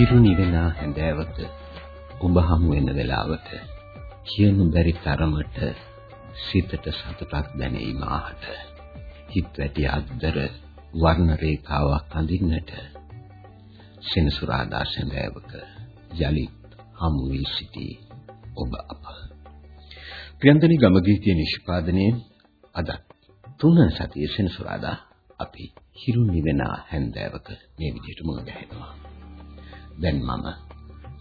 හිරු නිවෙන හැන්දෑවක ඔබ හමු වෙන වෙලාවට කියනු බැරි තරමට සිතට සතුටක් දැනෙයි මාහට. හිත වැටි අද්දර වර්ණ රේඛාවක් අඳින්නට සෙනසුරාදා සඳෑවක යලිත් හමු වී සිටි ඔබ අප. ප්‍රියන්තනි ගමගීතිය නිෂ්පාදනයේ අද තුන සතියේ සෙනසුරාදා අපි හිරු නිවෙන හැන්දෑවක මේ විදිහට මුණ ගැහෙනවා. දැන් මම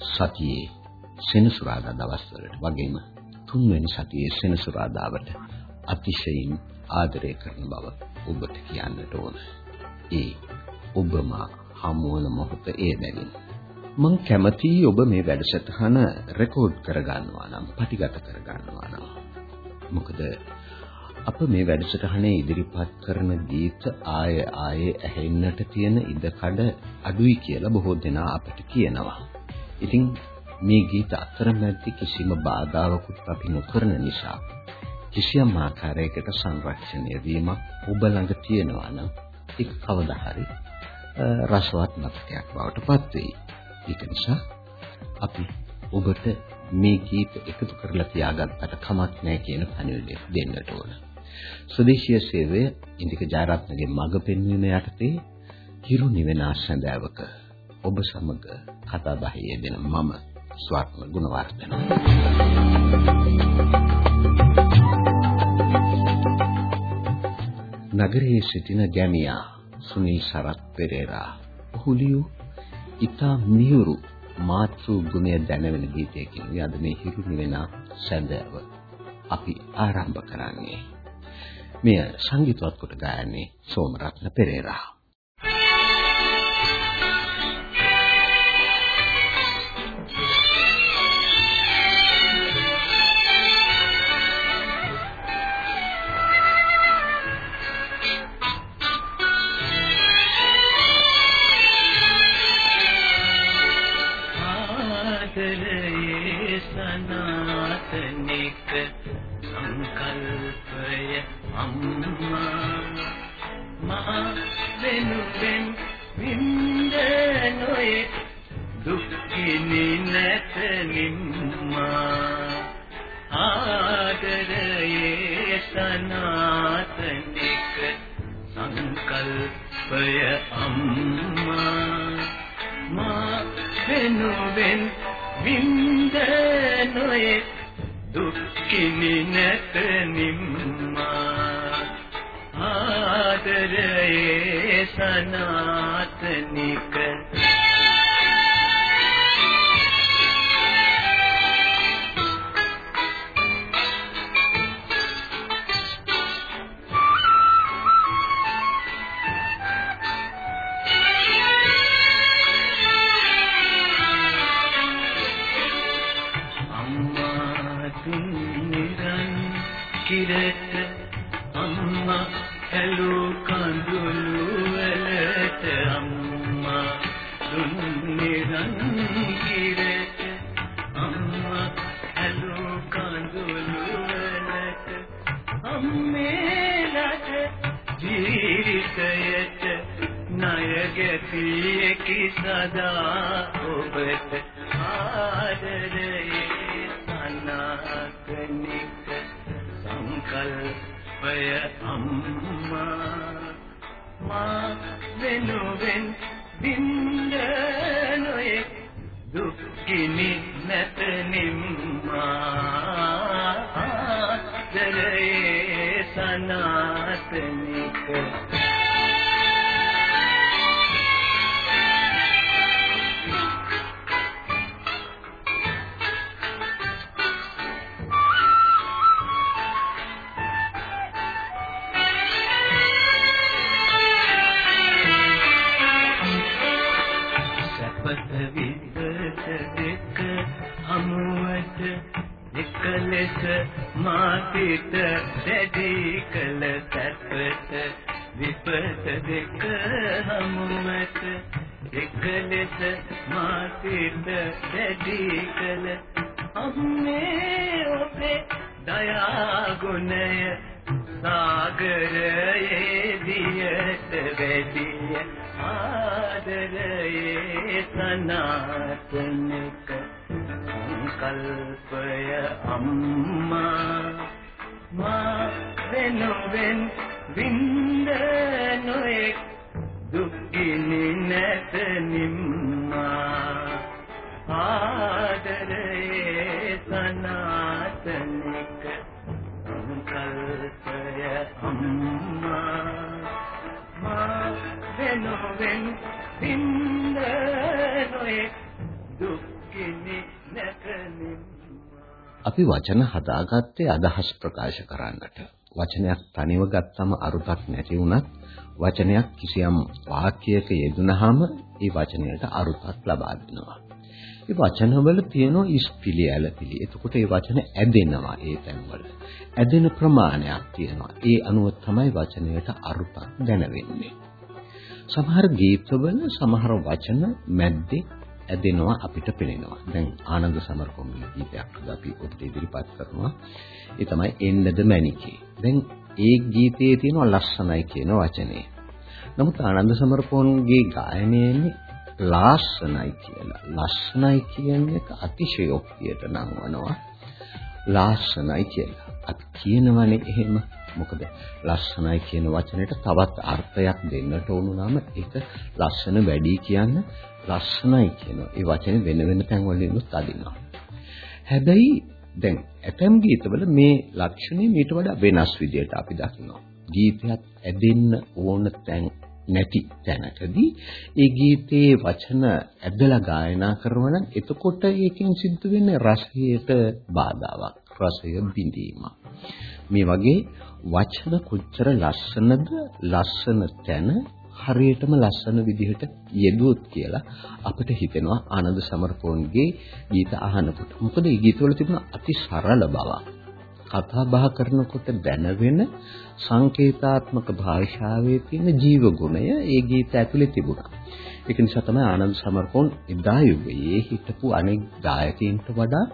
සතියේ සෙනසුරාදා දවස්වලට වගේම තුන්වෙනි සතියේ සෙනසුරාදාවට අතිශයින් ආදරය කරන බව ඔබට කියන්නට ඕන. ඒ ඔබම හමුවන මොහොත ඒ බැවින් මම කැමතියි ඔබ මේ වැඩසටහන රෙකෝඩ් කරගන්නවා නම් පටිගත කරගන්නවා නම් මොකද අප මේ වැඩසටහනේ ඉදිරිපත් කරන ගීත ආය ආයේ ඇහෙන්නට තියෙන ඉඩකඩ අඩුයි කියලා බොහෝ දෙනා අපට කියනවා. ඉතින් මේ ගීත අතරමැදි කිසිම බාධාවකුත් අපි නොකරන නිසා කිසියම් ආකාරයකට සංරක්ෂණය වීමක් ඔබ ළඟ තියෙනවා නම් ඒක කවදා හරි රසවත් මතකයක් බවට පත් වෙයි. ඒක නිසා අපි ඔබට මේ ගීත එකතු කරලා තියාගත්තට කමක් නැහැ කියන පණිවිඩය දෙන්නට ඕන. ස්වදේශීය සේවය ඉන්දික ජයරත්නගේ මඟ පෙන්වීම යටතේ හිරු නිවෙන ආසඳාවක ඔබ සමග කතා බහේ යෙදෙන මම ස්වර්ණ ගුණවර්ධන. නගරයේ සිටින ගැමියා සුනිල් සරත් පෙරේරා ඔහුලියු ඊතා මියුරු මාතෘ ගුණය දැනවෙන ගීතයකින් යද මේ හිරු නිවෙන සැඳෑව අපි ආරම්භ කරන්නේ. මෙය සංගීතවත් කොට ගායන්නේ සෝමරත්න පෙරේරා. දුකෙන් විඳනොයේ දුක්ඛිනි නැත නිම්මා. ආදරයේ සනාතනිකන राजा उबरे විදස දෙක හමුවට නිකලෙස මාතිත දැඩි කළ සැපත විපත දෙක හමුවට නිකලෙස මාතිත දැඩි කළ අම්මේ ඔබේ දයා ගුණය සාගරයේ දියට වැදිය ආදරයේ සනාතනක සංකල්පය අම්මා මා වෙනුවෙන් වින්ද නොඑක් දුක්ගිනි නැත නිම්මා ආදරයේ සනාතනික අපි වචන හදාගත්තේ අදහස් ප්‍රකාශ කරන්නට. වචනයක් තනිව ගත්තම අරුතක් නැති වුණත් වචනයක් කිසියම් වාක්‍යයක යෙදුනහම ඒ වචනයට අරුතක් ලබා දෙනවා. ඒ වචනවල තියෙන ඉස්පිලි ඇලපිලි. එතකොට ඒ වචන ඇදෙනවා ඒ තැන්වල. ඇදෙන ප්‍රමාණයක් තියෙනවා. ඒ අනුව තමයි වචනයට අරුතක් දැනෙන්නේ. සමහර ගීතවල සමහර වචන මැද්දේ ඇදෙනවා අපිට පෙනෙනවා. දැන් ආනන්ද සමරකෝමගේ ගීතයක් අපි ඔබට ඉදිරිපත් කරනවා. ඒ තමයි එන්නද මැනිකේ. දැන් ඒ ගීතයේ තියෙන ලස්සනයි කියන වචනේ. නමුත් ආනන්ද සමරකෝන්ගේ ගායනයේනේ ලාස්සනයි කියලා. ලස්සනයි කියන එක අතිශයෝක්තියට නංවනවා. ලාස්සනයි කියලා. අපි කියනවනේ එහෙම. මොකද ලස්සනයි කියන වචනෙට තවත් අර්ථයක් දෙන්නට ඕන නම් ඒක ලස්සන වැඩි කියන්න ලස්සනයි කියන ඒ වචනේ වෙන වෙන තැන් වලිනුත් අදිනවා. හැබැයි දැන් ඇතම් ගීතවල මේ ලක්ෂණය මීට වඩා වෙනස් විදියට අපි දකිනවා. ගීතයක් ඇදෙන්න ඕන තැන් නැති තැනකදී ඒ ගීතයේ වචන ඇදලා ගායනා කරනවා නම් එතකොට ඒකෙන් සිද්ධ වෙන්නේ රසයට බාධාවක් රසය බිඳීමක් මේ වගේ වචන කොච්චර ලස්සනද ලස්සන තැන හරියටම ලස්සන විදිහට යෙදුවොත් කියලා අපිට හිතෙනවා ආනන්ද සමරකෝන්ගේ ගීත අහනකොට. මොකද මේ ගීතවල තිබුණ අති සරල බවක්. කතා බහ කරනකොට දැනවෙන සංකේතාත්මක භාෂාවේ තියෙන ජීව ගුණය ඒ ගීත ඇතුලේ තිබුණා. ඒක නිසා තමයි ආනන්ද සමරකෝන් එදා යුගයේ හිටපු අනෙක් ගායකයින්ට වඩා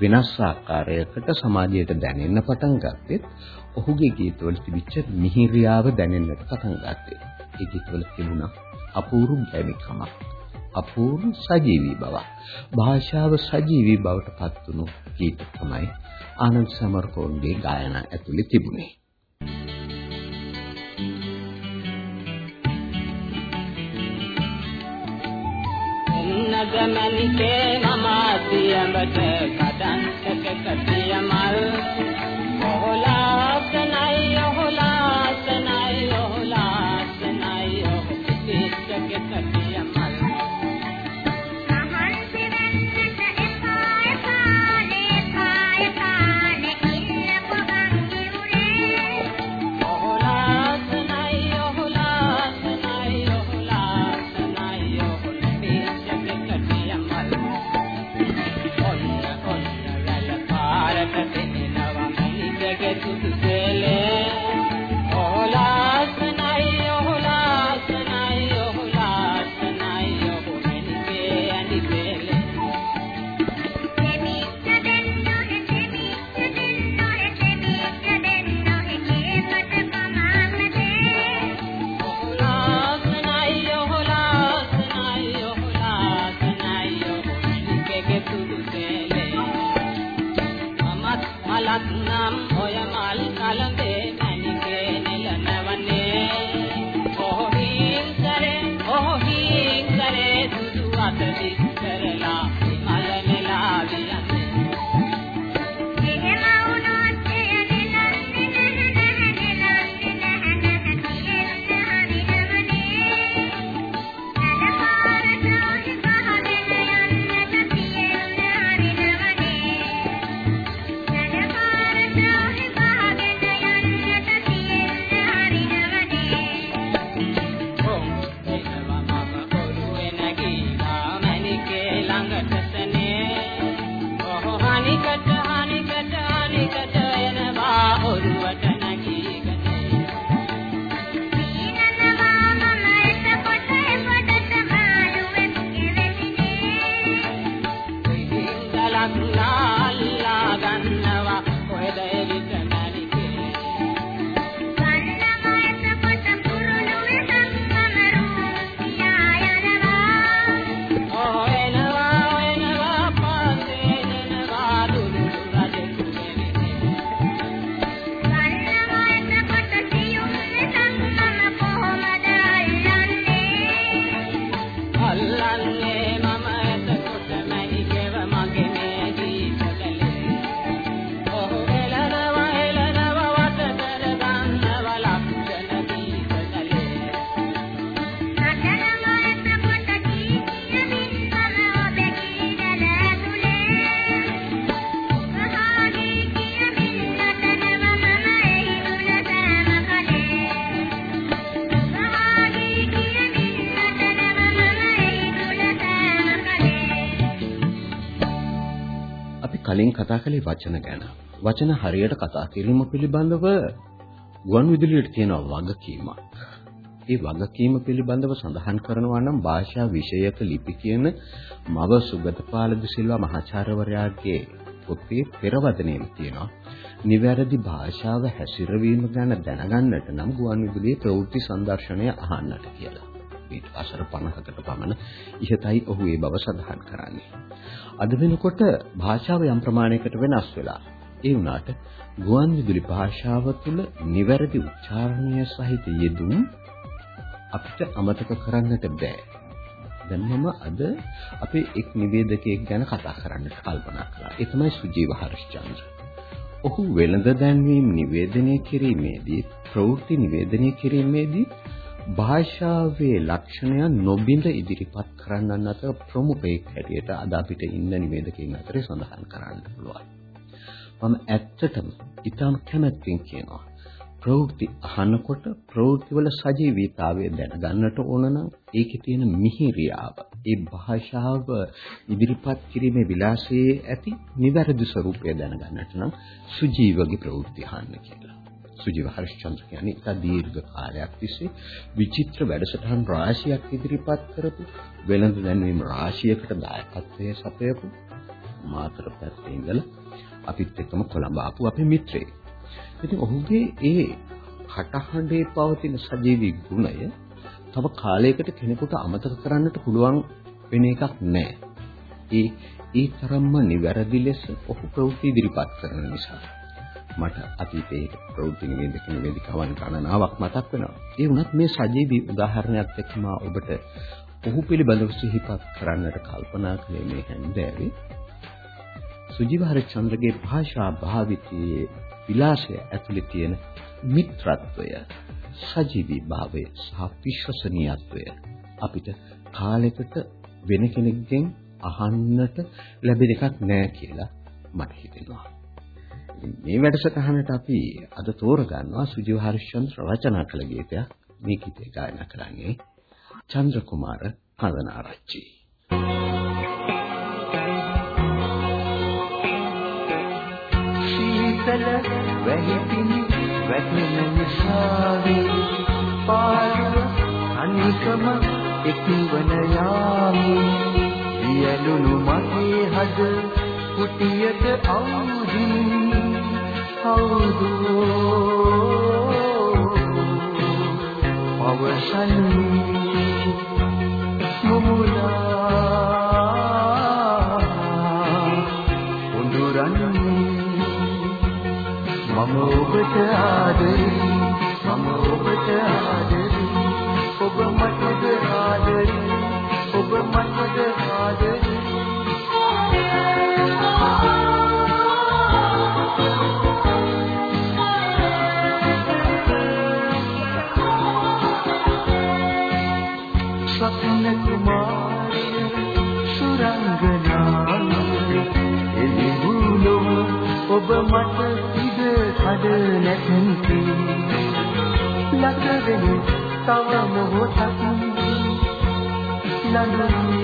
වෙනස් ආකාරයකට සමාජයට දැනෙන්න පටන් ගත්තෙත් ඔහුගේ ගීතවල තිබිච්ච මිහිරියාව දැනෙන්නට පටන් ගත්තේ. ඒ ගීතවල තිබුණා අපූර්ව ගැමිකමක්. අපූර්ව සජීවී බවක්. භාෂාව සජීවී බවට පත් වුණු ගීත තමයි ආනන්ද සමරකෝන්ගේ ගායනා ඇතුලේ තිබුණේ. නගමනිකේ මම සියඹට කඩන්තක කටිය මල් ඔහලාසනයි ඔහලාසනයි ඔහලාසනයි ඔහ පිටක කටිය මල් කතා කළේ වචන ගැන. වචන හරියට කතා කිරීම පිළිබඳව ගුවන් විදුලියට තියෙන වගකීමක්. ඒ වගකීම පිළිබඳව සඳහන් කරනවා නම් භාෂා විෂයක ලිපි කියන මව සුගතපාල දිසිල්වා මහාචාර්යවරයාගේ පොතේ පෙරවදනේම තියෙනවා. නිවැරදි භාෂාව හැසිරවීම ගැන දැනගන්නට නම් ගුවන් විදුලියේ ප්‍රවෘත්ති සංදර්ශනය අහන්නට කියලා. ඊට අසර 50කට පමණ ඉහතයි ඔහු ඒ බව සඳහන් කරන්නේ. අද වෙනකොට භාෂාව යම් ප්‍රමාණයකට වෙනස් වෙලා. ඒ වුණාට ගුවන් විදුලි භාෂාව තුළ නිවැරදි උච්චාරණය සහිත යෙදුම් අපිට අමතක කරන්නට බෑ. දැන් මම අද අපේ එක් නිවේදකයෙක් ගැන කතා කරන්නට කල්පනා කළා. ඒ තමයි සුජීව හර්ෂචන්ද්‍ර. ඔහු වෙළඳ දැන්වීම් නිවේදනය කිරීමේදී ප්‍රවෘත්ති නිවේදනය කිරීමේදී භාෂාවේ ලක්ෂණයන් නොබිඳ ඉදිරිපත් කරන්නන් අතර ප්‍රමුඛයෙක් හැටියට අද අපිට ඉන්න නිවේදකයන් අතරේ සඳහන් කරන්න පුළුවන්. මම ඇත්තටම ඊටම කැමැත්තෙන් කියනවා. ප්‍රවෘත්ති අහනකොට ප්‍රවෘත්තිවල සජීවීතාවය දැනගන්නට ඕන නම් ඒකේ තියෙන මිහිරියාව, ඒ භාෂාව ඉදිරිපත් කිරීමේ විලාසයේ ඇති නිවැරදි ස්වરૂපය දැනගන්නට නම් සුජීවගේ ප්‍රවෘත්ති අහන්න කියලා. සුජීව හරිශ්චන්ද්‍ර කියන්නේ ඉතා දීර්ඝ කාලයක් තිස්සේ විචිත්‍ර වැඩසටහන් රාශියක් ඉදිරිපත් කරපු වෙළඳ දැන්වීම රාශියකට දායකත්වයේ සපයපු මාතර පැත්තේ ඉඳලා අපිත් එක්කම කොළඹ ආපු අපේ මිත්‍රයෙක්. ඉතින් ඔහුගේ ඒ කටහඬේ පවතින සජීවී ගුණය තව කාලයකට කෙනෙකුට අමතක කරන්නට පුළුවන් වෙන එකක් නෑ. ඒ ඒ තරම්ම නිවැරදි ලෙස ඔහු ප්‍රවෘත්ති ඉදිරිපත් කරන නිසා. මට අතීතයේ ප්‍රවෘත්ති නිවේදක නිවේදිකාවන් ගණනාවක් මතක් වෙනවා. ඒ වුණත් මේ සජීවී උදාහරණයක් එක්ක මා ඔබට ඔහු පිළිබඳව සිහිපත් කරන්නට කල්පනා කළේ මේ හැන්දෑවේ සුජීව හරිචන්ද්‍රගේ භාෂා භාවිතයේ විලාසය ඇතුළේ තියෙන මිත්‍රත්වය සජීවී භාවය සහ විශ්වසනීයත්වය අපිට කාලයකට වෙන කෙනෙක්ගෙන් අහන්නට ලැබෙන එකක් නෑ කියලා මට හිතෙනවා. මේ වැඩසටහනට අපි අද තෝරගන්නවා සුජීව හරිශ්චන්ද්‍ර රචනා කළ ගීතයක් මේ ගීතය ගායනා කරන්නේ චන්ද්‍ර කුමාර කඳනාරච්චි. සීතල වැහිපිනි වැටෙන නිසාවේ පාළුව අනිකම එක්වන යාමි වියලුණු මගේ හද කුටියට අවුදින් කවුදෝ පවසන්නේ මුමුලා උඳුරන්නේ මම ඔබට ආදරේ මම ඔබට ආදරේ ඔබ මටද ආදරේ ඔබ මටද ඔබ මට ඉඩ කඩ නැතන්ති ලකවෙනි තව මොහොතක් ළඟේ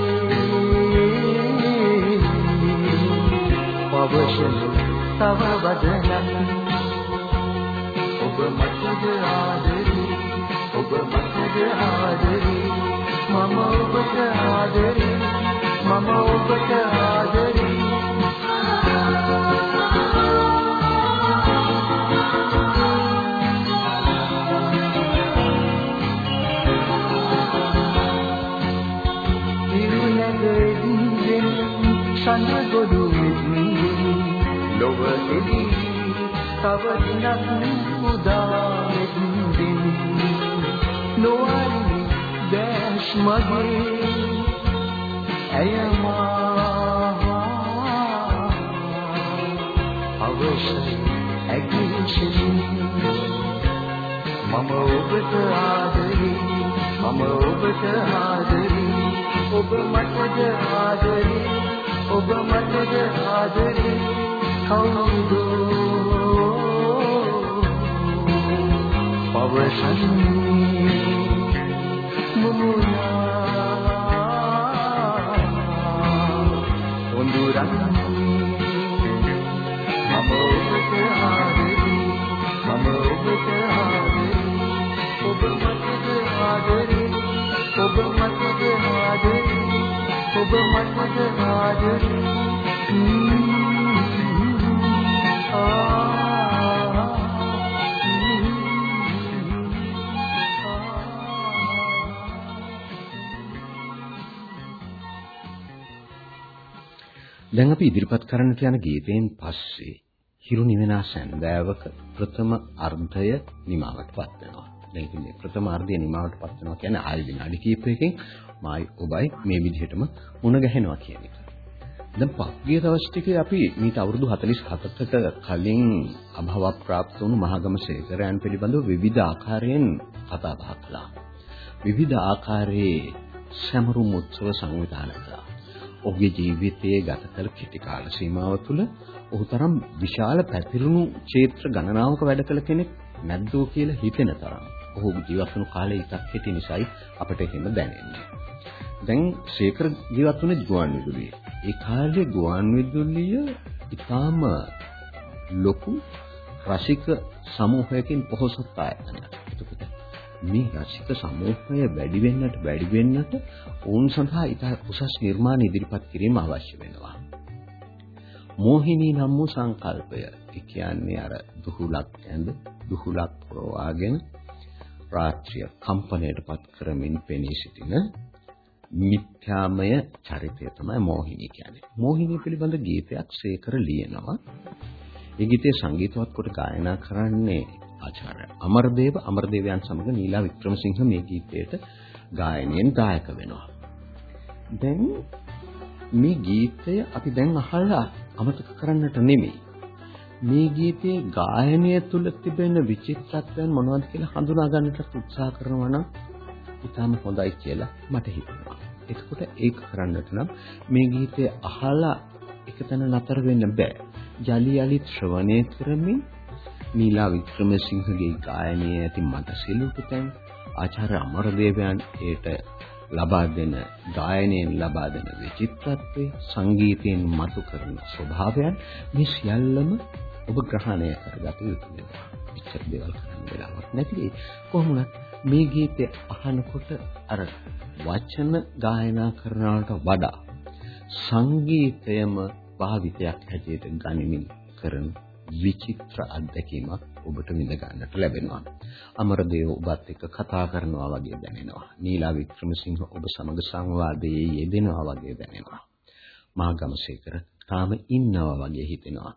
පවසන තව වදනක්. ඔබ මටද ආදරේ. ඔබ මටද ආදරේ. මම ඔබට ආදරේ. මම ඔබට ආදරේ. තව දිනක් උදා මෙත්මින් නොඅලි දැස් මගේ ඇයමා අවශ්‍ය ඇගිසින් මම ඔබට ආදරේ මම ඔබට ආදරේ ඔබ මටද ආදරේ ඔබ මටද ආදරේ කවුදෝ ඔබ මට මට ආදරේ දැන් අපි ඉදිරිපත් කරන්නට යන ගීතයෙන් පස්සේ හිරු නිවෙනා සැන්දෑවක ප්‍රථම අර්ධය නිමාවටපත් වෙනවා. දැන් ඉතින් මේ ප්‍රථම අර්ධය නිමාවටපත් වෙනවා කියන්නේ ආයෙ විනාඩි කිහිපයකින් මායි ඔබයි මේ විදිහටම මුණ ගැහෙනවා කියන එක. දැන් පහුගිය දවස් ටිකේ අපි මීට අවුරුදු 47කට කලින් අභව ප්‍රාප්ත වුණු මහගම සේකරයන් පිළිබඳව විවිධ ආකාරයෙන් කතා බහ කළා. විවිධ ආකාරයේ සමරුම් උත්සව සංවිධානය කළා. ඔහුගේ ජීවිතයේ ගත කළ කෙටි කාල සීමාව තුළ ඔහු තරම් විශාල පැතිරුණු ක්ෂේත්‍ර ගණනාවක වැඩ කළ කෙනෙක් නැද්දෝ කියලා හිතෙන තරම්. ඔහු ජීවත් වුණු කාලය ඉතක් කෙටි නිසායි අපට එහෙම දැනෙන්නේ. දැන් ශේකර ජීවත් වුණේ ගුවන් විදුලියේ. ඒ කාලේ ගුවන් විදුලිය ඉතාම ලොකු රසික සමූහයකින් පොහොසත් ආයතනයක්. එතකොට මේ රසික සමූහය වැඩි වෙන්නට වැඩි වෙන්නට ඔවුන් සඳහා ඉතා උසස් නිර්මාණ ඉදිරිපත් කිරීම අවශ්‍ය වෙනවා. මෝහිනී නම් වූ සංකල්පය ඒ කියන්නේ අර දුහුලක් ඇඳ දුහුලක් ප්‍රවාගෙන රාත්‍රිය කම්පණයටපත් කරමින් පෙනී සිටින මිත්‍යාමය චරිතය තමයි මෝහිනී කියන්නේ. මෝහිනී පිළිබඳ ගීතයක් සේකර ලියනවා. ඒ ගීතය සංගීතවත් කොට ගායනා කරන්නේ ආචාර්ය අමරදේව අමරදේවයන් සමග නීලා වික්‍රමසිංහ මේ ගීතයට ගායනයෙන් දායක වෙනවා. දැන් මේ ගීතය අපි දැන් අහලා අමතක කරන්නට නෙමෙයි. මේ ගීතයේ ගායනය තුල තිබෙන විචිත්‍රත්වයන් මොනවද කියලා හඳුනා ගන්නට උත්සාහ කරනවා නම් ඉතාම හොඳයි කියලා මට හිතෙනවා. එතකොට ඒක කරන්නට නම් මේ ගීතය අහලා එකතැන නතර වෙන්න බෑ. යලි යලිත් ශ්‍රවණය කරමින් නීලා වික්‍රමසිංහගේ ගායනයේ ඇති මත සිලුට තැන් ආචාර්ය අමරදේවයන් ඒට ලබා දෙන ගායනයෙන් ලබා දෙන විචිත්‍රත්වයේ සංගීතයෙන් මතු කරන ස්වභාවයන් මේ සියල්ලම ඔබ ග්‍රහණය කරගත යුතු වෙනවා. ඉච්ඡර දේවල් කරන්න වෙලාවක් නැති කොහොමද මේ ගීතය අහනකොට අර වචන ගායනා කරනවට වඩා සංගීතයම භාවිතයක් හැටියට ගනිමින් කරන විචිත්‍ර අත්දැකීමක් ඔබට විඳ ගන්නට ලැබෙනවා. අමරදේව ඔබත් එක්ක කතා කරනවා වගේ දැනෙනවා. නීලා වික්‍රමසිංහ ඔබ සමග සංවාදයේ යෙදෙනවා වගේ දැනෙනවා. මාගමසේකර තාම ඉන්නවා වගේ හිතෙනවා.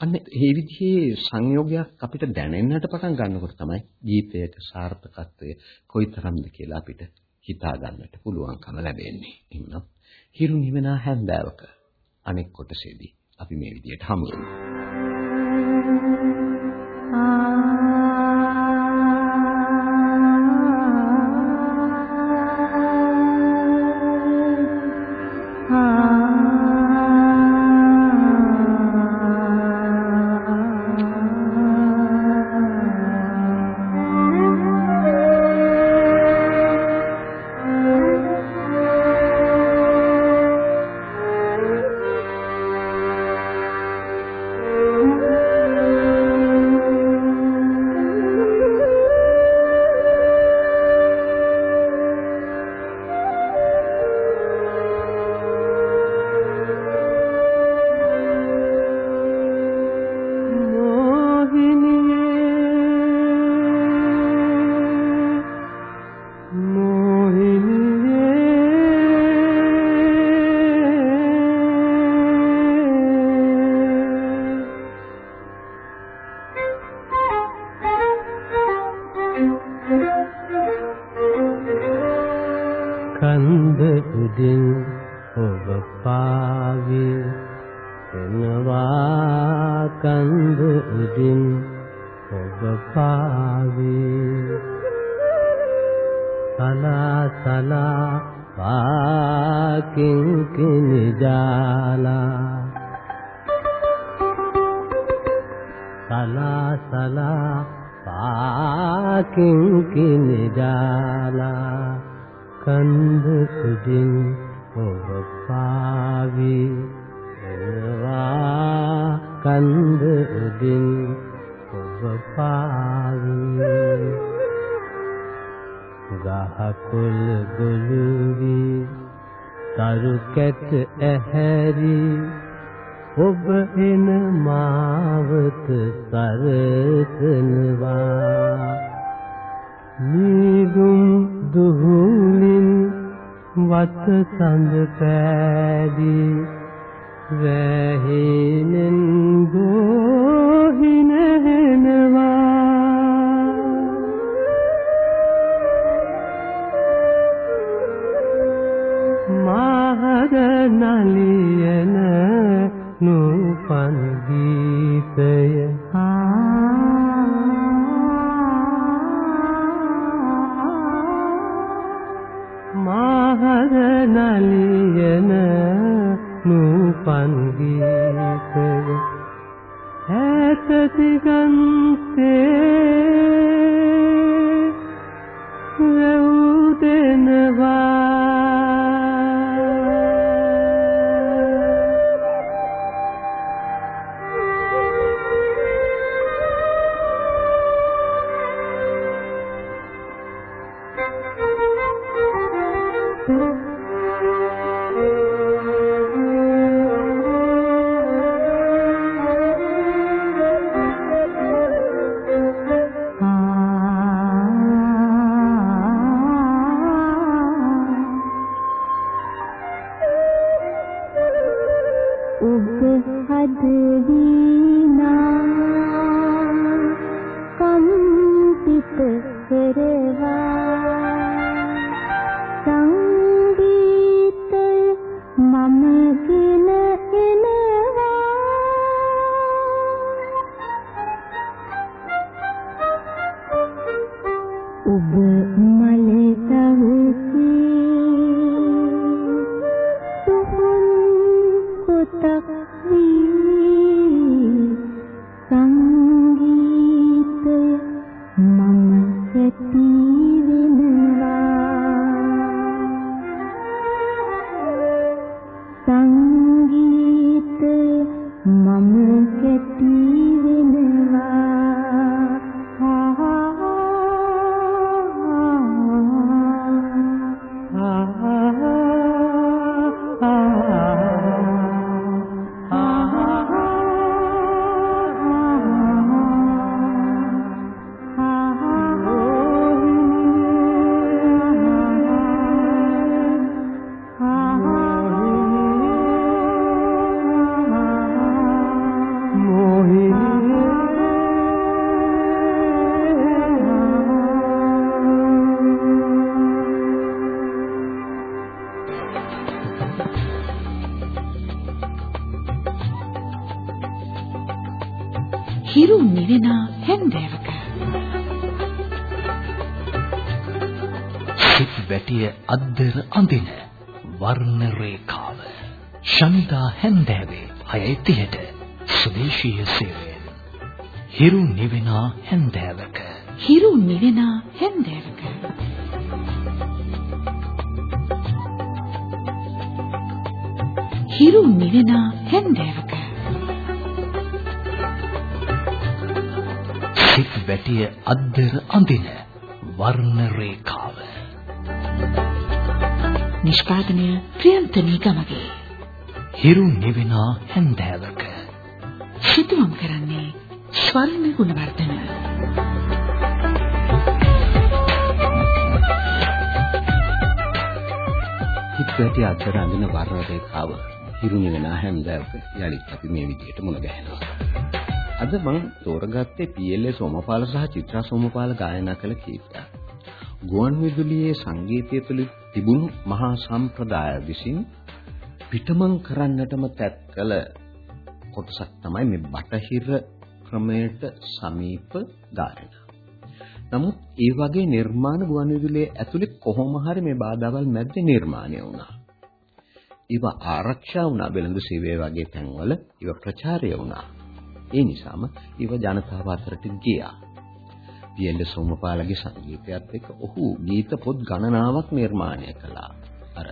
අන්න මේ විදිහේ සංයෝගයක් අපිට දැනෙන්නට පටන් ගන්නකොට තමයි ගීතයක සාර්ථකත්වය කොයිතරම්ද කියලා අපිට හිතා ගන්නට පුළුවන්කම ලැබෙන්නේ. එහෙනම් හිරු නිවනා හැන්දෑවක අනෙක් කොටසේදී අපි මේ විදිහට හමු වෙනවා. කින් කින ජාලා කන්ද සුදින් ඔබ පාවි එනවා කන්ද උදින් ඔබ පාවි. ගහකොළ ගොළුවි තරු කැට ඇහැරි නූපන් ගීතය ඈත දිගන්තේ රැවුදෙනවා අද්දර අඳින වර්ණ රේඛාව. ශනිදා හැන්දෑවේ 6:30ට සුදේශීය සේවයෙන් හිරු නිවෙන හැන්දෑවක. හිරු නිවෙන හැන්දෑවක. හිරු නිවෙන හැන්දෑවක. සිත් වැටිය අද්දර අඳින වර්ණ රේඛාව නිෂ්පාදනය ප්‍රියන්තනී ගමගේ හිරු නිවෙන හැන්දෑවක සිතුවම් කරන්නේ ස්වර්ණ ගුණවර්ධන හිත වැටි අතර අඳින වර්ණ රේඛාව හිරුනි වෙන හැන්දෑවක යලිත් අපි මේ විදිහට මුණ ගැහෙනවා. අද මම තෝරගත්තේ PLA සෝමපාල සහ චිත්‍රා සෝමපාල ගායනා කළ කීර්තියක්. ගුවන් විදුලියේ සංගීතය තුළ තිබුණු මහා සම්ප්‍රදාය විසින් පිටමං කරන්නටම තැත් කළ කොටසක් තමයි මේ බටහිර ක්‍රමයට සමීප ගායනා. නමුත් ඒ වගේ නිර්මාණ ගුවන් විදුලියේ ඇතුලේ කොහොම හරි මේ බාධාවල් මැද්දේ නිර්මාණය වුණා. ඒව ආරක්ෂා වුණා බෙලඳු සේවය වගේ තැන්වල ඒව ප්‍රචාරය වුණා. ඒ නිසාම ඒව ජනතාව අතරට ගියා. පියල්ල සෝමපාලගේ සංගීතයත් එක්ක ඔහු ගීත පොත් ගණනාවක් නිර්මාණය කළා. අර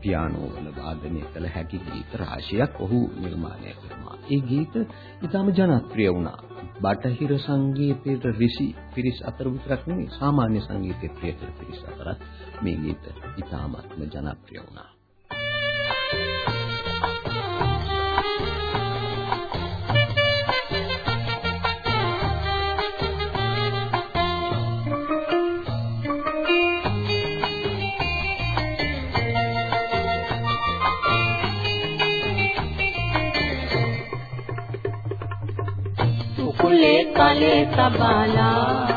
පියානෝ වල වාදනය කළ හැකි ගීත රාශියක් ඔහු නිර්මාණය කරනවා. ඒ ගීත ඉතාම ජනප්‍රිය වුණා. බටහිර සංගීතයට ඍෂි පිරිස් අතර විතරක් නෙවෙයි සාමාන්‍ය සංගීතයේ ප්‍රිය කළ පිරිස් අතරත් මේ ගීත ඉතාමත්ම ජනප්‍රිය වුණා. උකුලේ කලේ තබාලා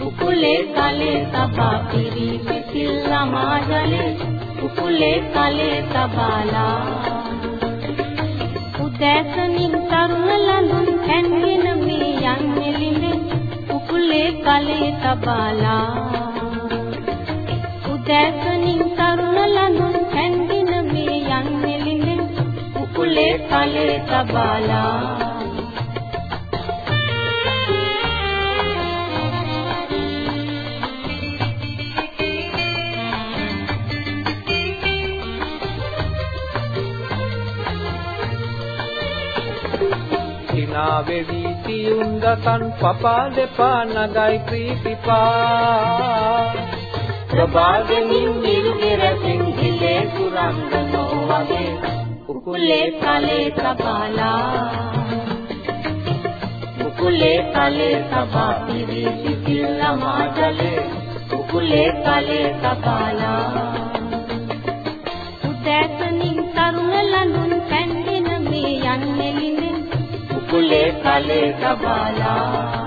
උකුලේ කලේ තබා පිරිමි සිල් ළමා ජලේ. උකුලේ කලේ තබාලා උදෑසනින් තරුණ ලඳුන් හැන්ගෙන මේ යන්නේ ලිඳේ. උකුලේ කලේ තබාලා උදෑසනින් තරුණ ලඳුන් හැන්ගෙන මේ යන්නේ ලිඳේ. උකුලේ කලේ තබාලා සිනා වෙවි තියුන්ග කන් පපා දෙපා නගයි ප්‍රීතිපා. ප්‍රභාගෙනින් නිරුගෙරසින් හිලේ සුරංගනෝ වගේ උකුලේ කලේ තබාලා. උකුලේ කලේ තබා පිරි සිසිල් ළමා ජලේ උකුලේ කලේ තබාලා. උකුලේ කලේ තබාලා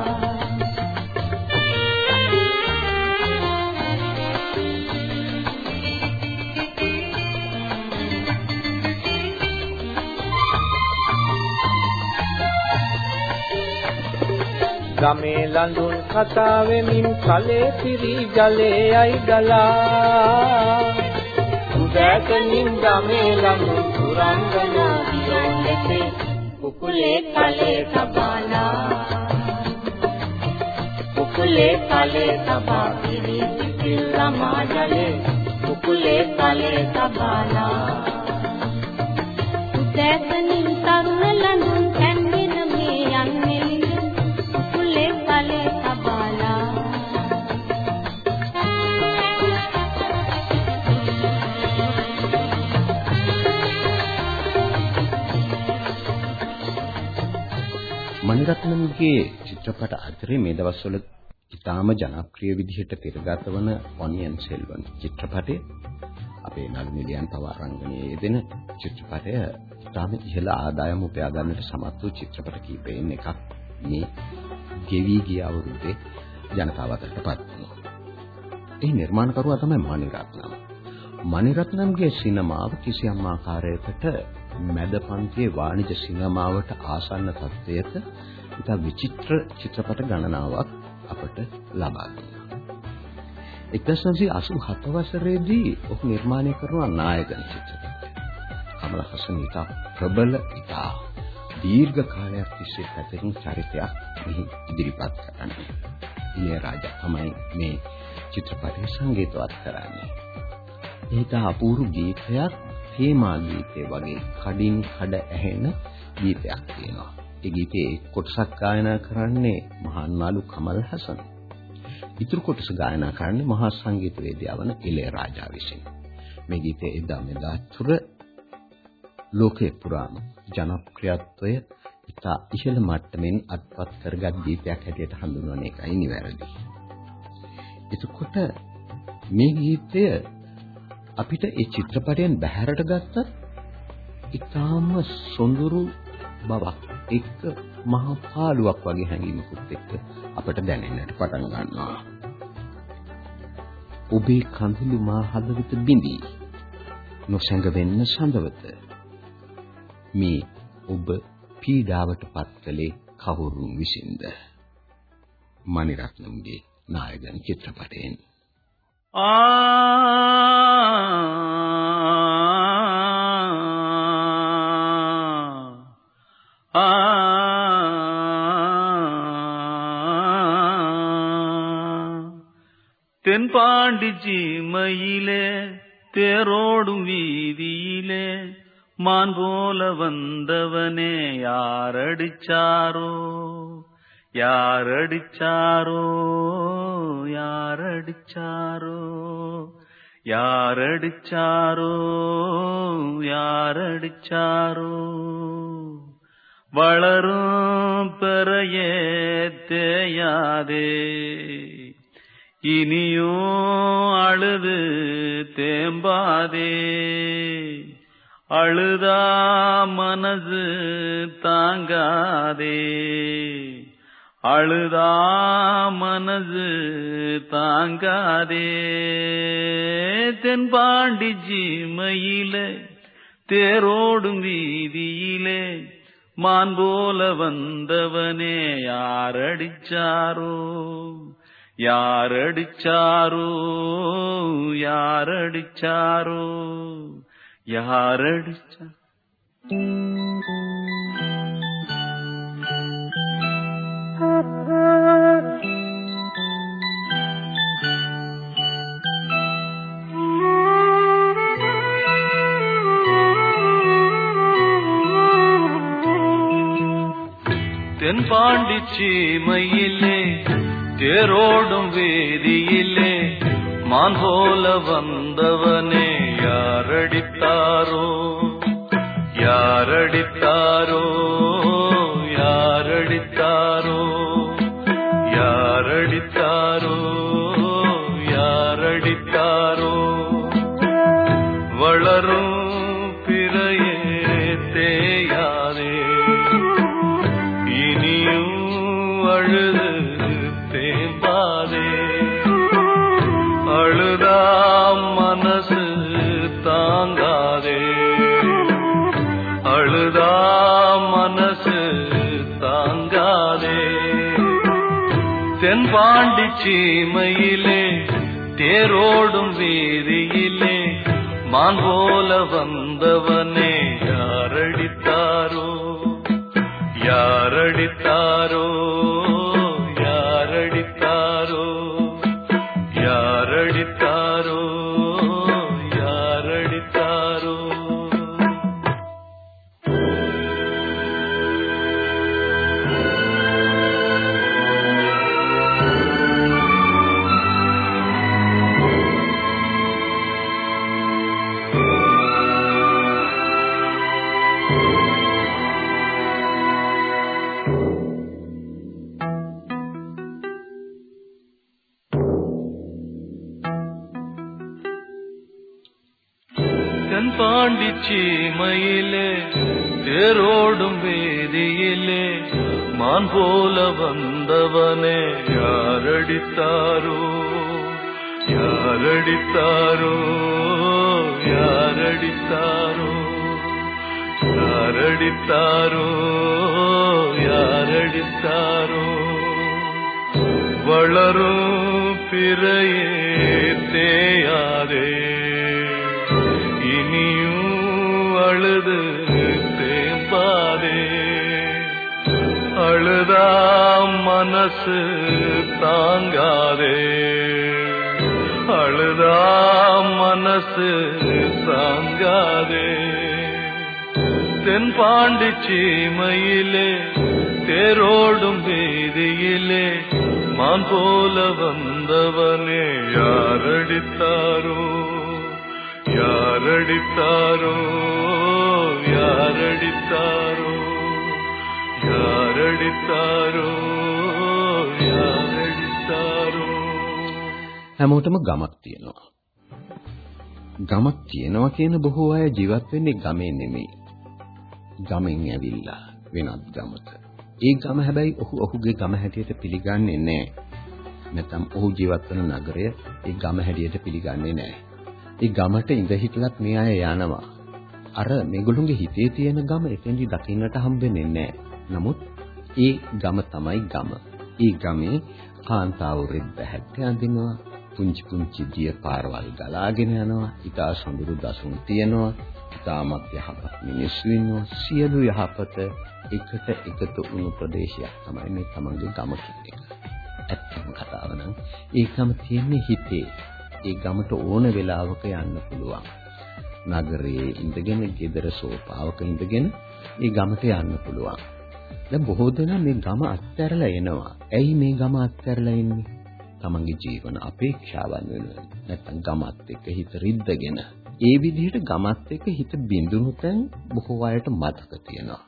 ගමේ ලඳුන් කතා වෙමින් කලේ පිරි ජලේ අයි ගලා උදෑසනින් ගමේ ළඟ සුරංගනා වියෝලෙතේ උකුලේ කලේ තබාලා. උකුලේ කලේ තබා පිරි සිසිල් ළමා ජලේ. උකුලේ කලේ තබාලා. උදෑසනින් තරුණ ලඳුන් මණිරත්නම්ගේ චිත්‍රපට අතරේ මේ දවස්වල ඉතාම ජනප්‍රිය විදිහට පෙරගත වන ඔනියන් සෙල්වන් චිත්‍රපටය අපේ නළුනිලියන් පවා රංගනයේ යෙදෙන චිත්‍රපටය ඉතාම ඉහළ ආදායම උපයා ගන්නට සමත් වූ චිත්‍රපට කීපයෙන් එකක් මේ ගෙවි ගිය අවුරුද්දේ ජනතාව අතරටපත් වුණා. ඒ නිර්මාණකරුවා තමයි මණිරත්නම්. මණිරත්නම්ගේ සිනමාව කිසියම් ආකාරයකට මැද පන්තියේ වාණිජ සිනමාවට ආසන්න තත්ත්වයක ඉතා විචිත්‍ර චිත්‍රපට ගණනාවක් අපට ලබා දුන්නා. 1987 වසරේදී ඔහු නිර්මාණය කරන නායකන චිත්‍රපටය. කමල හසන් ඉතා ප්‍රබල ඉතා දීර්ඝ කාලයක් තිස්සේ පැතිරුණු චරිතයක් මෙහි ඉදිරිපත් කරන්නේ. ඉලේ රාජා තමයි මේ චිත්‍රපටය සංගීතවත් කරන්නේ. ඒක අපූර්ව ගීතයක් තේමා ගීතය වගේ කඩින් කඩ ඇහෙන ගීතයක් තියෙනවා. ඒ ගීතයේ කොටසක් ගායනා කරන්නේ මහානාලු කමල් හසන්. ඉතුරු කොටස ගායනා කරන්නේ මහා සංගීතවේදියා වන ඉලේ රාජා විසින්. මේ ගීතය එදා මෙදා තුර ලෝකේ පුරාම ජනප්‍රියත්වය ඉතා ඉහළ මට්ටමින් අත්පත් කරගත් ගීතයක් හැටියට හඳුන්වන එකයි නිවැරදි. එතකොට මේ ගීතය අපිට ඒ චිත්‍රපටයෙන් බැහැරට ගත්තත් ඊටාම සොඳුරු බවක් එක්ක මහ පාළුවක් වගේ හැඟීමකුත් එක්ක අපට දැනෙන්නට පටන් ගන්නවා. ඔබේ කඳුළු මා හදවත බිඳී නොසැඟ වෙන්න සඳවත. මේ ඔබ පීඩාවට පත් කළේ කවුරුන් විසින්ද? මණිරත්නම්ගේ නායකයන් චිත්‍රපටයෙන්. தென்பாண்டி ஜீமையிலே தேரோடும் வீதியிலே மான் போல வந்தவனே யாரடிச்சாரோ? யாரடிச்சாரோ? யாரடிச்சாரோ? யாரடிச்சாரோ? யாரடிச்சாரோ? வளரும் பெறையே தேயாதே. இனியும் அழுது தேம்பாதே. அழுதா மனசு தாங்காதே. அழுதா மனசு தாங்காதே. தென்பாண்டி ஜிமையிலே தேரோடும் வீதியிலே மான் போல வந்தவனே யாரடிச்சாரோ? யாரடிச்சாரோ யாரடிச்சாரோ யாரடிச்சா தென்பாண்டி சீமையிலே தேரோடும் வேதியிலே மான் போல வந்தவனே யாரடித்தாரோ? யாரடி பாண்டி சீமையிலே தேரோடும் வீதியிலே மான் போல வந்தவனே. யாரடித்தாரோ? யாரடித்தாரோ? யாரடித்தாரோ? யாரடித்தாரோ? யாரடித்தாரோ? வளரும் பிறையே தேயாதே. இனியும் அழுது அழுதா மனசு தாங்காதே. அழுதா மனசு தாங்காதே. தென்பாண்டி சீமையிலே தேரோடும் வீதியிலே மான் போல வந்தவனே யாரடித்தாரோ யாரடித்தாரோ யாரடித்தாரோ? யாரடித்தாரோ? யாரடித்தாரோ? හැමෝටම ගමක් තියෙනවා. ගමක් තියෙනවා කියන බොහෝ අය ජීවත් වෙන්නේ ගමේ නෙමෙයි. ගමෙන් ඇවිල්ලා වෙනත් ගමක. ඒ ගම හැබැයි ඔහු ඔහුගේ ගම හැටියට පිළිගන්නේ නැහැ. නැත්නම් ඔහු ජීවත් වෙන නගරය ඒ ගම හැටියට පිළිගන්නේ නැහැ. ඒ ගමට ඉඳ හිටලත් මේ අය යනවා. අර මේගොල්ලෝගේ හිතේ තියෙන ගම එතෙන්දි දකින්නට හම්බෙන්නේ නැහැ. නමුත් ඒ ගම තමයි ගම. ඒ ගමේ කාන්තාව රෙද්ද හැක්ක අඳිනවා. පුංචි පුංචි දිය පාරවල් ගලාගෙන යනවා. ඉතා සොඳුරු දසුන් තියෙනවා. ඉතාමත් යහපත් මිනිස්සු ඉන්නවා. සියලු යහපත එකට එකතු වුණු ප්‍රදේශයක් තමයි මේ තමන්ගේ ගම කියන්නේ. ඇත්තම කතාව නම් ඒ ගම තියෙන්නේ හිතේ. ඒ ගමට ඕන වෙලාවක යන්න පුළුවන්. නගරයේ ඉඳගෙන ගෙදර සෝපාවක ඉඳගෙන ඒ ගමට යන්න පුළුවන්. දැන් බොහෝ දෙනා මේ ගම අත්හැරලා එනවා. ඇයි මේ ගම අත්හැරලා එන්නේ? තමන්ගේ ජීවන අපේක්ෂාවන් වෙනුවෙන් නැත්නම් ගමත් එක්ක හිත රිද්දගෙන ඒ විදිහට ගමත් එක්ක හිත බිඳුණු තැන් බොහෝ අයට මතක තියෙනවා.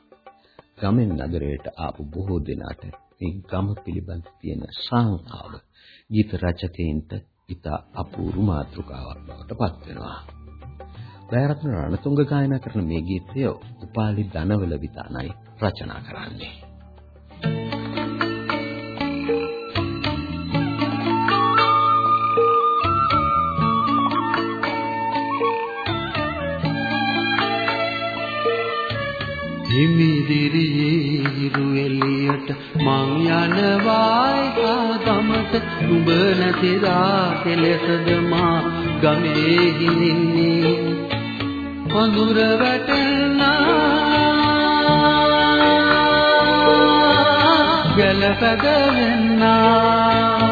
ගමෙන් නගරයට ආපු බොහෝ දෙනාට මේ ගම පිළිබඳ තියෙන සංකාව ගීත රචකයින්ට ඉතා අපූර්ව මාතෘකාවක් බවට පත් වෙනවා. දයරත්න රණතුංග ගායනා කරන මේ ගීතය උපාලි ධනවල විතානයි රචනා කරන්නේ. හිමිදිරියේ හිරු එළියට මං යනවා ගමට නුඹ නැති රාතෙලසද මා ගමේ හිනින්නේ පඳුර වැටෙනා ගැලපද වෙන්නා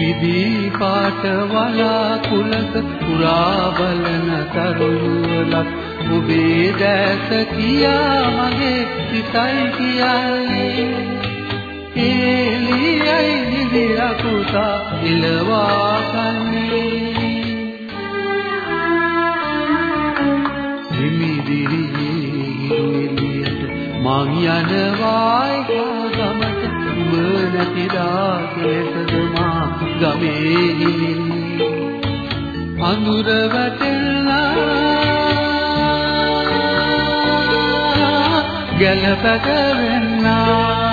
විදී පාට වලාකුලක පුරා බලන තරුණුවලක් ඔබේ දැස කියා මගේ සිතයි කියන්නේ. එළියයි නිදිරකුතා ඉලවා කන්නේ හිමිදිරියේ හිරුෙලියට මං යනවායි ගමට උඹ නැතිදා කෙලෙසද මා ගමේ හිමින්නේ අඳුර වැටෙලා ගැලපක වෙන්නා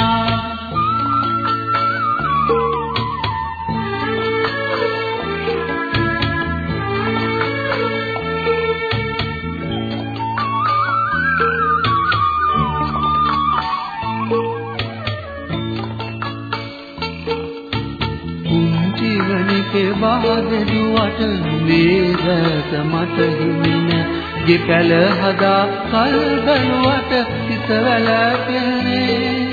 කුංචිවනිකේ බාදදුවට මේකට මට හිමින ගෙපැල හදා කල් බැලුවට සිත වැළපෙන්නේ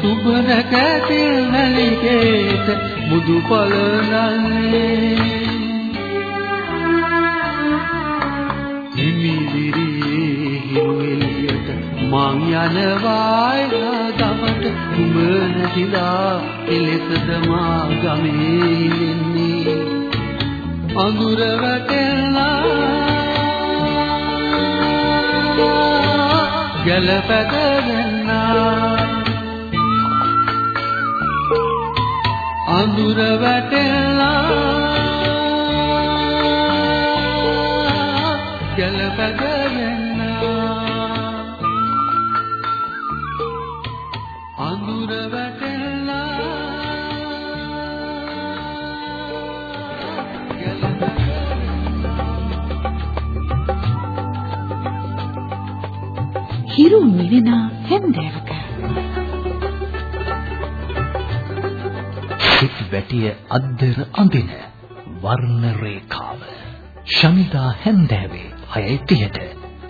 සුබන කැතිල් නැලිකේට මුදු පලනන්නේ හිමිදිරියේ හිරු එළියට මං යනවායි ගමට උඹ නැතිලා එලෙසද මා ගමේ ඉන්නේ අඳුර වැටෙලා ගැලපද වෙන්නා අඳුර වැටෙලා හිරු නිවෙන හැන්දෑවක. සිත් වැටිය අද්දර අඳින වර්ණ රේඛාව. ශනිදා හැන්දෑවේ 6:30ට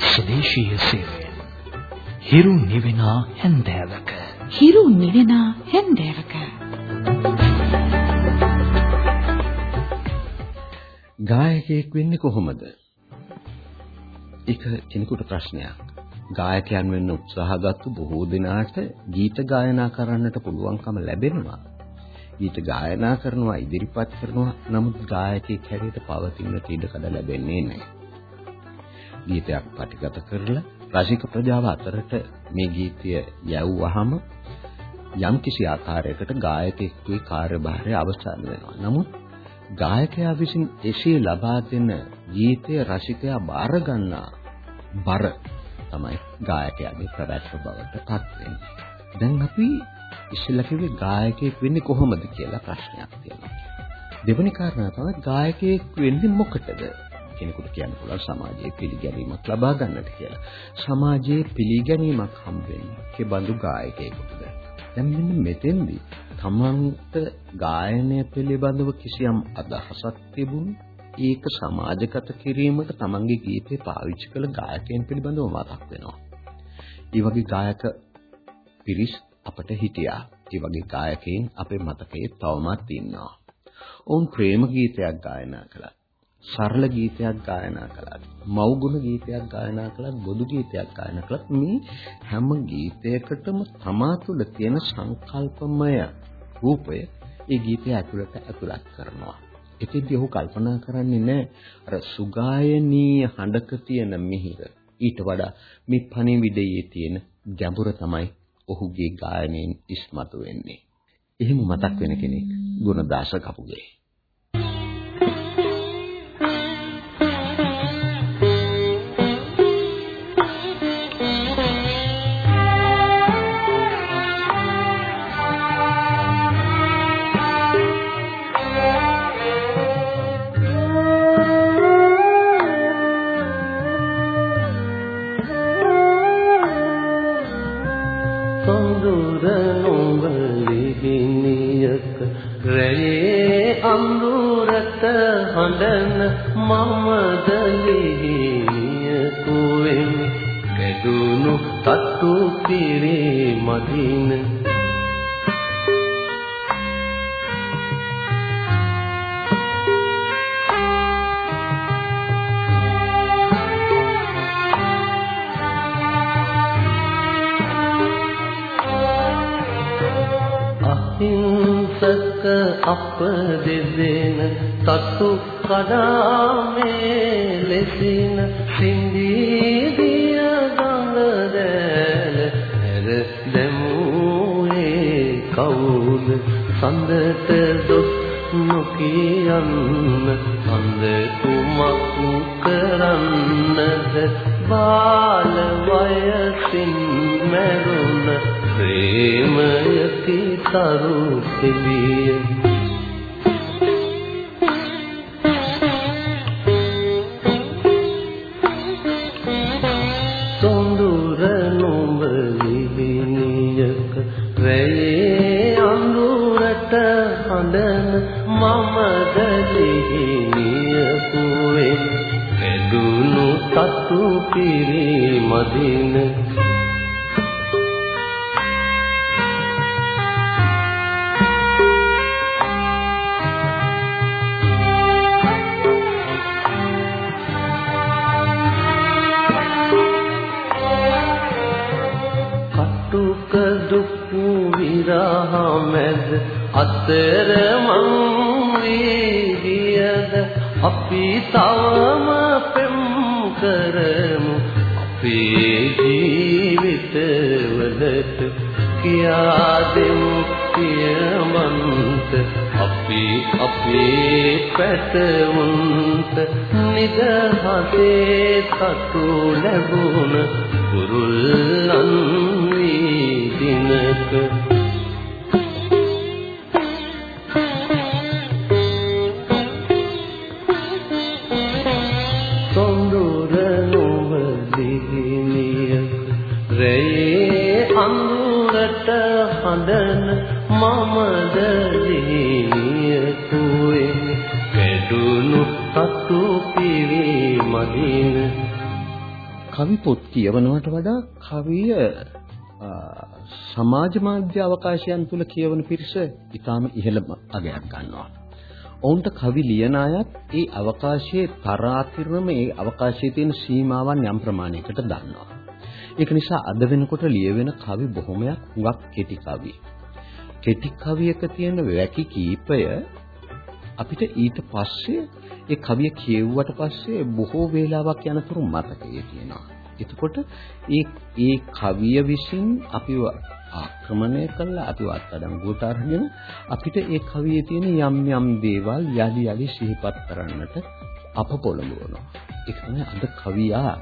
ස්වදේශීය සේවයෙන් හිරු නිවෙන හැන්දෑවක. හිරු නිවෙන හැන්දෑවක. ගායකයෙක් වෙන්නේ කොහොමද? ඒක කෙනෙකුට ප්‍රශ්නයක්. ගායකයන් වෙන්න උත්සාහගත්තු බොහෝ දෙනාට ගීත ගායනා කරන්නට පුළුවන්කම ලැබෙනවා. ගීත ගායනා කරනවා ඉදිරිපත් කරනවා නමුත් ගායකයෙක් හැටියට පවතින ඉඩකඩ ලැබෙන්නේ නැහැ. ගීතයක් පටිගත කරලා රසික ප්‍රජාව අතරට මේ ගීතය යවුවහම යම් කිසි ආකාරයකට ගායකයෙකුගේ කාර්යභාරය අවසන් වෙනවා. නමුත් ගායකයා විසින් එසේ ලබා දෙන ගීතය රසිකයා බාර ගන්නා බර තමයි ගායකයාගේ ප්‍රවැත්ම බවට පත් වෙන්නේ. දැන් අපි ඉස්සෙල්ලා කිව්වේ ගායකයෙක් වෙන්නේ කොහොමද කියලා ප්‍රශ්නයක් තියෙනවා. දෙවෙනි කාරණා තමයි ගායකයෙක් වෙන්නේ මොකටද? කෙනෙකුට කියන්න පුළුවන් සමාජයේ පිළිගැනීමක් ලබා ගන්නට කියලා. සමාජයේ පිළිගැනීමක් හම් වෙන්නේ කෙබඳු ගායකයෙකුටද? දැන් මෙන්න මෙතෙන්දී තමන්ට ගායනය පිළිබඳව කිසියම් අදහසක් තිබුණ ඒක සමාජගත කිරීමට තමන්ගේ ගීතේ පාවිච්චි කළ ගායකයන් පිළිබඳව මතක් වෙනවා. ඒ වගේ ගායක පිරිස් අපට හිටියා. ඒ වගේ ගායකයින් අපේ මතකයේ තවමත් ඉන්නවා. ඔවුන් ප්‍රේම ගීතයක් ගායනා කළා. සරල ගීතයක් ගායනා කළා. මව්ගුණ ගීතයක් ගායනා කළා. බොදු ගීතයක් ගායනා කළා. මේ හැම ගීතයකටම තමා තුළ තියෙන සංකල්පමය රූපය ඒ ගීතය ඇතුළට ඇතුළත් කරනවා. එතෙන්දී ඔහු කල්පනා කරන්නේ නැහැ අර සුගායනීය හඬක තියෙන මිහිර. ඊට වඩා මේ පණිවිඩයේ තියෙන ගැඹුර තමයි ඔහුගේ ගායනයෙන් ඉස්මතු වෙන්නේ. එහෙම මතක් වෙන කෙනෙක් ගුණදාස කපුගේ. රැයේ අඳුරට හඬන මමද ලිහිණිය කුවෙන් වැදුණු තතු පිරේ මදින අප දෙදෙන තතු කඩාමේ ලෙසින සිඳී දිය ගඟ දැල හැර දැමුවේ කවුද? සඳට දොස් නොකියන්න සඳ කුමක් කරන්නද? බාල වයසින් මරුණ ප්‍රේමයති තරු පිළිය හඬන මම දිහිනියකුවේ කැඩුණු තතු පිරි මදින කවි පොත් කියවනවට වඩා කවිය සමාජ මාධ්‍ය අවකාශයන් තුල කියවන පිරිස ඊටාම ඉහළ අගයක් ගන්නවා. ඔවුන්ට කවි ලියන අයත් ඒ අවකාශයේ තරාතිරම ඒ අවකාශයේ තියෙන සීමාවන් යම් ප්‍රමාණයකට දන්නවා. ඒක නිසා අද වෙනකොට ලියවෙන කවි බොහොමයක් හුඟක් කෙටි කවි. කෙටි කවියක තියෙන වැකි කීපය අපිට ඊට පස්සේ ඒ කවිය කියවුවට පස්සේ බොහෝ වේලාවක් යනතුරු මතකයේ තියෙනවා. එතකොට ඒ ඒ කවිය විසින් අපිව ආක්‍රමණය කළා අපිව අත්අඩංගුවට අරගෙන අපිට ඒ කවියේ තියෙන යම් යම් දේවල් යලි යලි සිහිපත් කරන්නට අප පොළඹවනවා. ඒක තමයි අද කවියාට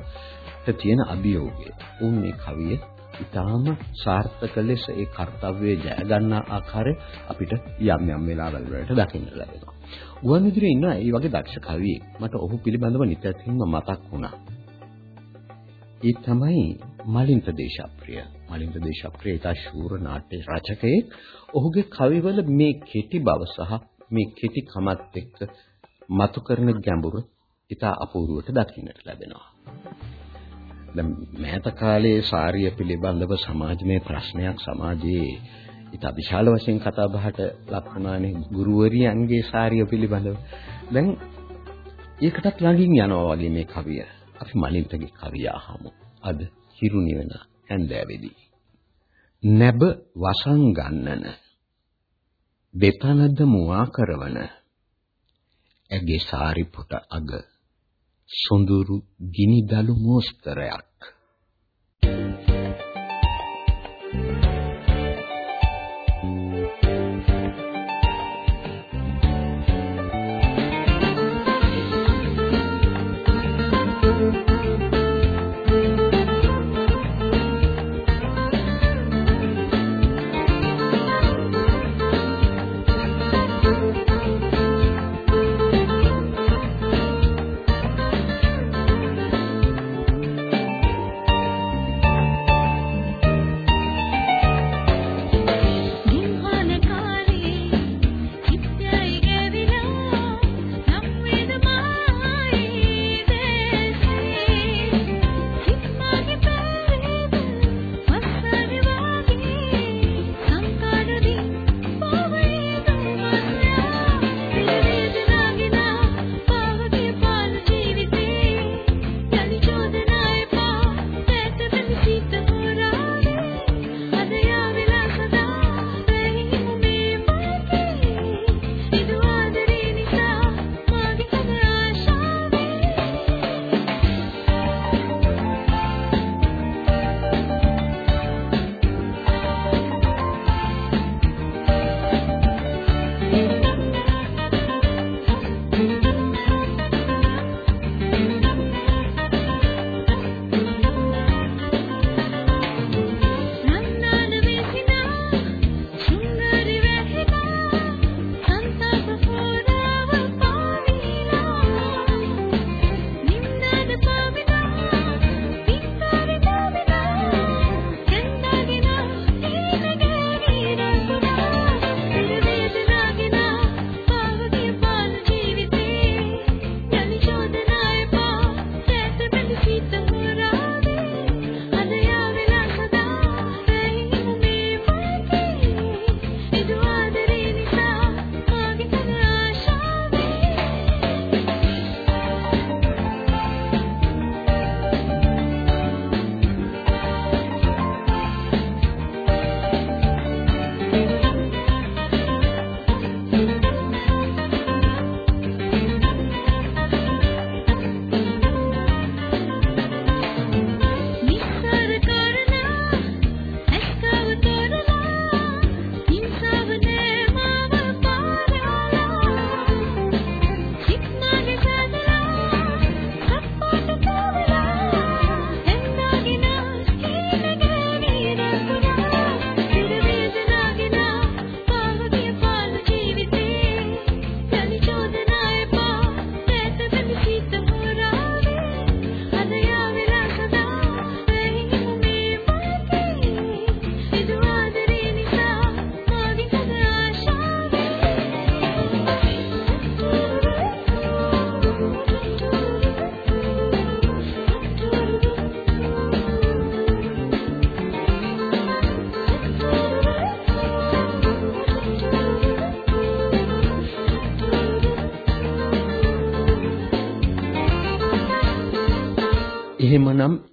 තියෙන අභියෝගය. උන් මේ කවිය ඊටාම සාර්ථක ලෙස ඒ කාර්යය ජය ගන්නා ආකාරය අපිට යම් යම් වෙලාවල් වලට දකින්න ලැබෙනවා. ගුවන් විදුලියේ ඉන්න ඒ වගේ දක්ෂ කවියෙක් මට ඔහු පිළිබඳව නිතරම මතක් වුණා. ඒ තමයි මලින්ත දේශප්‍රිය. මලින්ත දේශප්‍රිය ඉතා ශූර නාට්‍ය රචකයෙක්. ඔහුගේ කවිවල මේ කෙටි බව සහ මේ කෙටි කමත් එක්ක මතු කරන ගැඹුර ඉතා අපූර්වට දකින්නට ලැබෙනවා. දැන් මෑත කාලයේ සාරිය පිළිබඳව සමාජමය ප්‍රශ්නයක් සමාජයේ ඊට විශාල වශයෙන් කතා බහට ලක් වුණානේ ගුරුවරියන්ගේ සාරිය පිළිබඳව. දැන් ඒකටත් ළඟින් යනවා වගේ මේ කවිය. අපි මලින්තගේ කවිය අහමු. අද හිරු නිවන හැන්දෑවේදී. නැබ වසන් ගන්නන දෙතනද මුවා කරවන ඇගේ සාරිපුට අග සොඳුරු ගිනිදළු මෝස්තරයක්. එහෙමනම්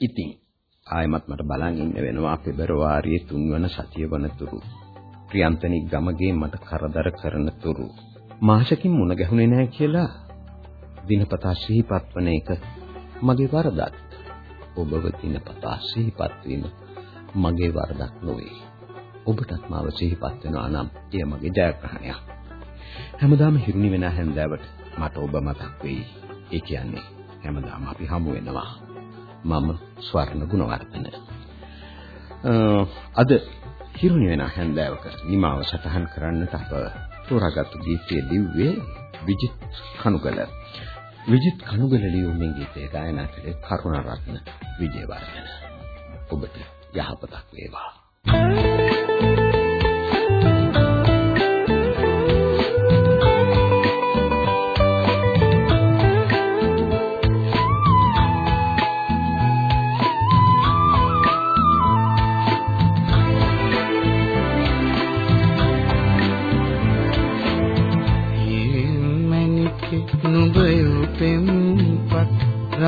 ඉතින් ආයමත් මට බලන් ඉන්න වෙනවා පෙබරවාරියේ 3 වන සතිය වනතුරු ප්‍රියන්තනි ගමගේ මට කරදර කරන තුරු මාසකින් මුණ ගැහුනේ නැහැ කියලා දිනපතා සිහිපත් වන එක මගේ වරදක්. ඔබව දිනපතා සිහිපත් වීම මගේ වරදක් නොවේ. ඔබටත් මාව සිහිපත් වෙනවා නම් එය මගේ ජයග්‍රහණයක්. හැමදාම හිරුනි වෙන හැන්දෑවට මට ඔබ මතක් වෙයි. ඒ කියන්නේ හැමදාම අපි හමු වෙනවා. මම ස්වර්ණ ගුණවර්ධන. අද හිරුනි වෙන හැන්දෑවක නිමාව සටහන් කරන්නට අප තෝරාගත්තු ගීතයේ ලිව්වේ විජිත් කනුගල. විජිත් කනුගල ලියු මේ ගීතය ගායනා කළේ කරුණාරත්න විජේවර්ධන. ඔබට යහපතක් වේවා. Thank you.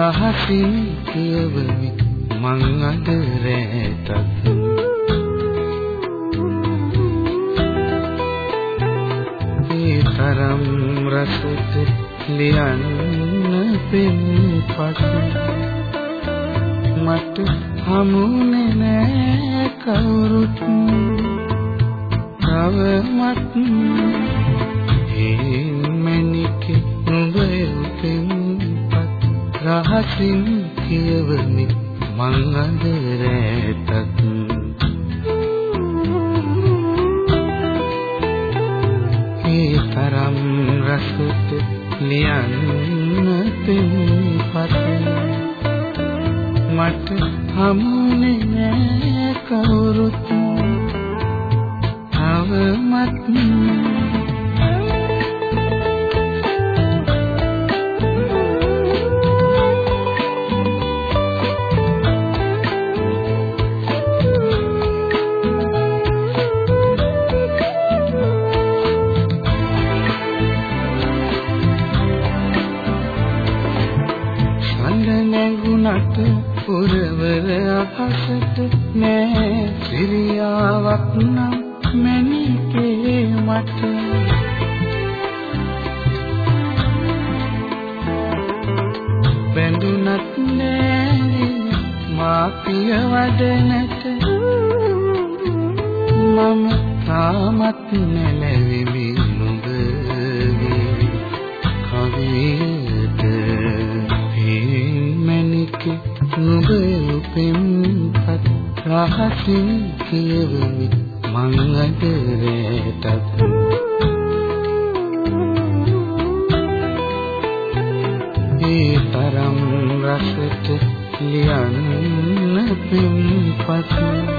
රහසින් කියවමි මං අද රැටත් ඒ තරම් රසට ලියන්න පෙම්පත් මට හමුනේ නෑ කවුරුත්. තවමත්. හේමනිකේ නුඹ උපෙන්පත් රහසින් කියවමි මං අද රැටත් ඒ තරම් රසට ලියන්න පෙම්පත් මට හමුනේ නෑ කවුරුත්. තවමත් ලියන්න පින්පත් මට